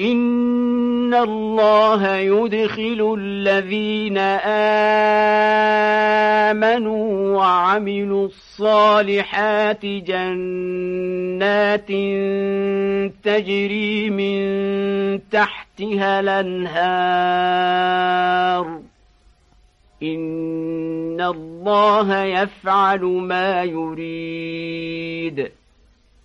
إن الله يدخل الذين آمنوا وعملوا الصالحات جنات تجري من تحتها الأنهار إن الله يفعل ما يريد